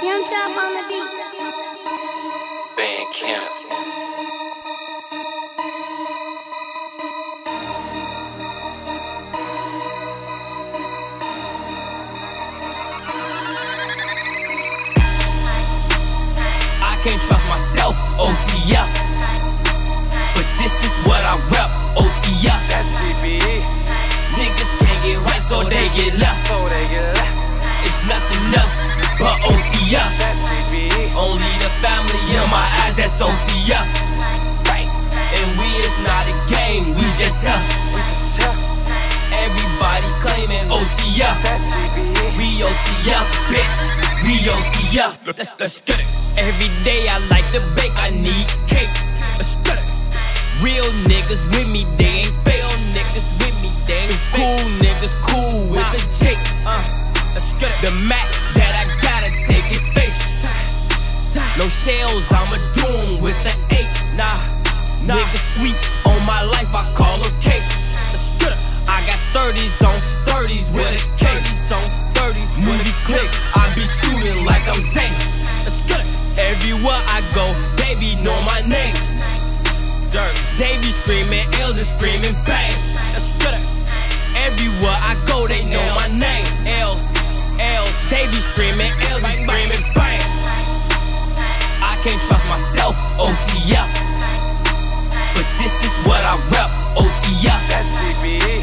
Young Chop on the beat. Band Camp. I can't trust myself, OTF. But this is what I rep, OTF. That GBE. Niggas can't get right, so they get left. So they get left. It's nothing else but OTF. Only the family in my eyes, that's OTF. And we is not a game, we just here. Everybody claiming OTF. We OTF, bitch. We OTF. Let- Let's get it. Every day I like to bake, I need cake. Let's get it. Real niggas with me, they ain't fail niggas with shells, I'ma do 'em with the eight. Nah, nah. Niggas sweet on my life, I call them cake. I got 30s on 30s with a cake. 30s on 30s movie click. I be shooting like I'm Zane. Let's get it. Everywhere I go, they be know my name. Dirt. They be screaming L's and screaming bang. Let's get it. Everywhere I go, they know my name. L's, L's. They be screaming L's and screaming bang. I can't trust myself, OTF. But this is what I rep, OTF. That GBE.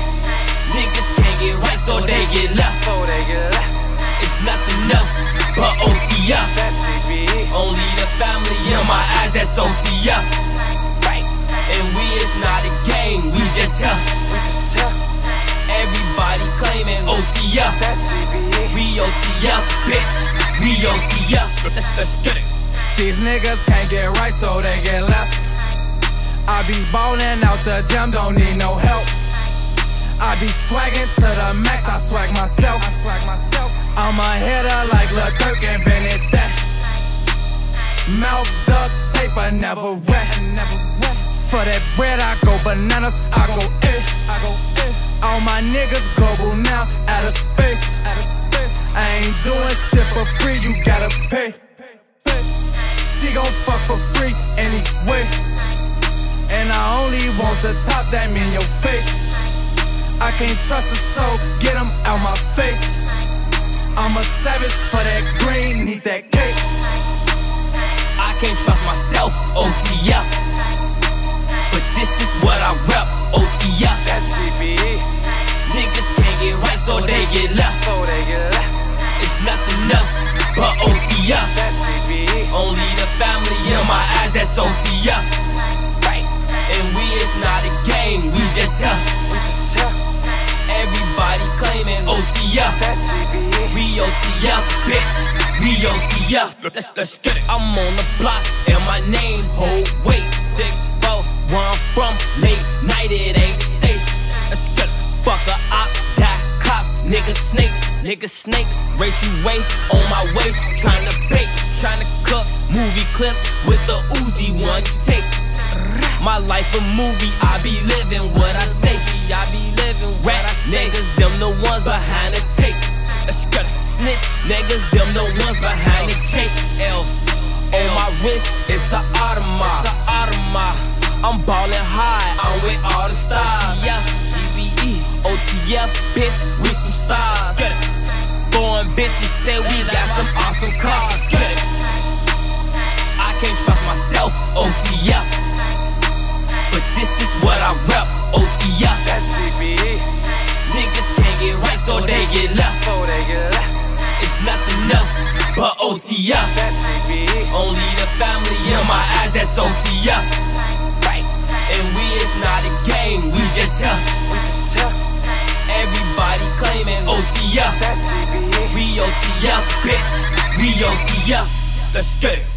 Niggas can't get right, so they get left. So they get left. It's nothing else but OTF. That GBE. Only the family in my eyes, that's OTF. Right. And we is not a game, we just here. We just here. Everybody claiming OTF. That GBE. We OTF, bitch. We OTF. Let's get it. These niggas can't get right, so they get left. I be ballin' out the gym, don't need no help. I be swaggin' to the max, I swag myself. I swag myself. I'm a hitter like Durk invented that. Mouth duct tape, I never wet. Never wet. For that bread, I go bananas, I go eh. I go eh. All my niggas global now, out of space. Out of space. I ain't doing shit for free, you gotta pay. Want the top, that mean your face. I can't trust a soul, get 'em out my face. I'm a savage for that green, need that cake. I can't trust myself, OTF. But this is what I rep, OTF. That GBE. Niggas can't get right, so they get left. So they get left. It's nothing else but OTF. That GBE. Only the family in my eyes, that's OTF. And we is not a game, we just here. We just here. Everybody claiming OTF. We OTF, bitch. We OTF. Let's get it. I'm on the block and my name hold weight. Six four, where I'm from, late night it ain't safe. Let's get it. Fuck a op, die cops, niggas snakes, niggas snakes. Race you way on my waist, trying to bake, trying to cook movie clips with the Uzi one take. My life a movie, I be living what I say. I be living what I say. Niggas, them the ones behind the tape. Let's. Snitch, niggas, them the ones behind the tape. Else, on my wrist, it's a Audemars. It's a Audemars. I'm ballin' high, I'm with all the stars. Yeah, GBE, OTF, bitch, we some stars. Foreign bitches say we got some awesome cars. I can't trust myself, OTF. This is what I rep, OTF. That GBE. Niggas can't get right, so they get left. So they get left. It's nothing else but OTF. That GBE. Only the family in my eyes, that's OTF. Right. And we is not a game, we just here. We just here. Everybody claiming OTF. That CBE. We OTF, bitch. We OTF. Let's get it.